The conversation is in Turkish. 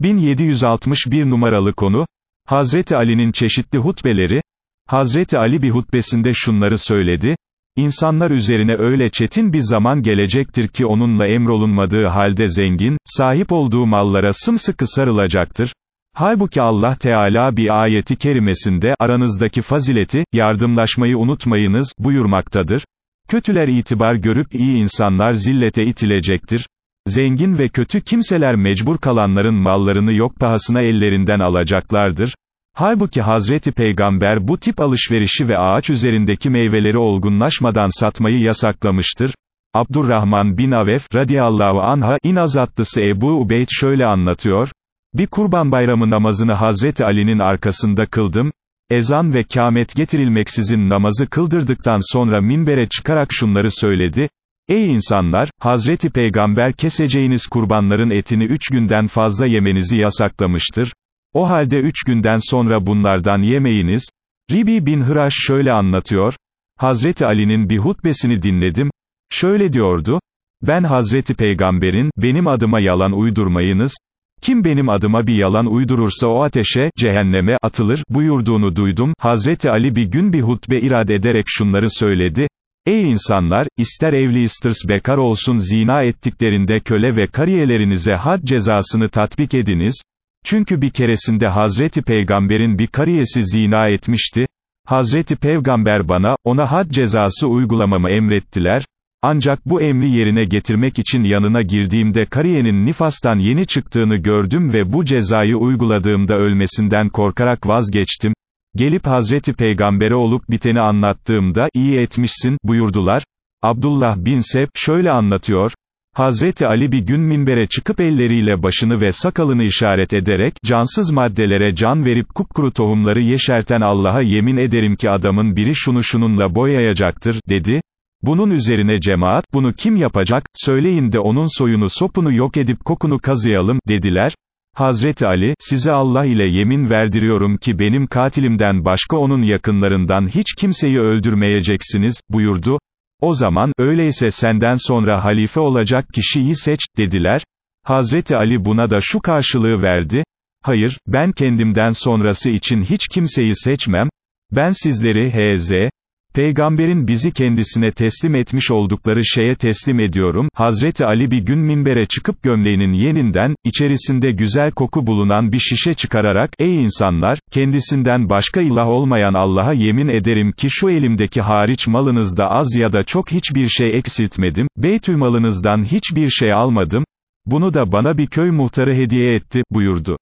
1761 numaralı konu, Hazreti Ali'nin çeşitli hutbeleri, Hazreti Ali bir hutbesinde şunları söyledi, İnsanlar üzerine öyle çetin bir zaman gelecektir ki onunla emrolunmadığı halde zengin, sahip olduğu mallara sımsıkı sarılacaktır. Halbuki Allah Teala bir ayeti kerimesinde, aranızdaki fazileti, yardımlaşmayı unutmayınız, buyurmaktadır. Kötüler itibar görüp iyi insanlar zillete itilecektir. Zengin ve kötü kimseler mecbur kalanların mallarını yok pahasına ellerinden alacaklardır. Halbuki Hazreti Peygamber bu tip alışverişi ve ağaç üzerindeki meyveleri olgunlaşmadan satmayı yasaklamıştır. Abdurrahman bin Avef, radiyallahu anha, inazatlısı Ebu Ubeyd şöyle anlatıyor, bir kurban bayramı namazını Hazreti Ali'nin arkasında kıldım, ezan ve kâmet getirilmeksizin namazı kıldırdıktan sonra minbere çıkarak şunları söyledi, Ey insanlar, Hazreti Peygamber keseceğiniz kurbanların etini üç günden fazla yemenizi yasaklamıştır. O halde üç günden sonra bunlardan yemeyiniz. Ribi bin Hıraş şöyle anlatıyor, Hazreti Ali'nin bir hutbesini dinledim, şöyle diyordu, ben Hazreti Peygamber'in, benim adıma yalan uydurmayınız, kim benim adıma bir yalan uydurursa o ateşe, cehenneme atılır, buyurduğunu duydum, Hazreti Ali bir gün bir hutbe irade ederek şunları söyledi, Ey insanlar, ister evli istirs bekar olsun zina ettiklerinde köle ve kariyelerinize had cezasını tatbik ediniz, çünkü bir keresinde Hazreti Peygamber'in bir kariyesi zina etmişti, Hazreti Peygamber bana, ona had cezası uygulamamı emrettiler, ancak bu emri yerine getirmek için yanına girdiğimde kariyenin nifastan yeni çıktığını gördüm ve bu cezayı uyguladığımda ölmesinden korkarak vazgeçtim, gelip Hazreti Peygamber'e olup biteni anlattığımda, iyi etmişsin, buyurdular, Abdullah bin Seb, şöyle anlatıyor, Hazreti Ali bir gün minbere çıkıp elleriyle başını ve sakalını işaret ederek, cansız maddelere can verip kupkuru tohumları yeşerten Allah'a yemin ederim ki adamın biri şunu şununla boyayacaktır, dedi. Bunun üzerine cemaat, bunu kim yapacak, söyleyin de onun soyunu sopunu yok edip kokunu kazıyalım, dediler. Hazreti Ali, size Allah ile yemin verdiriyorum ki benim katilimden başka onun yakınlarından hiç kimseyi öldürmeyeceksiniz, buyurdu. O zaman, öyleyse senden sonra halife olacak kişiyi seç, dediler. Hazreti Ali buna da şu karşılığı verdi, hayır, ben kendimden sonrası için hiç kimseyi seçmem, ben sizleri H.Z. Peygamberin bizi kendisine teslim etmiş oldukları şeye teslim ediyorum, Hazreti Ali bir gün minbere çıkıp gömleğinin yeninden, içerisinde güzel koku bulunan bir şişe çıkararak, ey insanlar, kendisinden başka ilah olmayan Allah'a yemin ederim ki şu elimdeki hariç malınızda az ya da çok hiçbir şey eksiltmedim, beytül malınızdan hiçbir şey almadım, bunu da bana bir köy muhtarı hediye etti, buyurdu.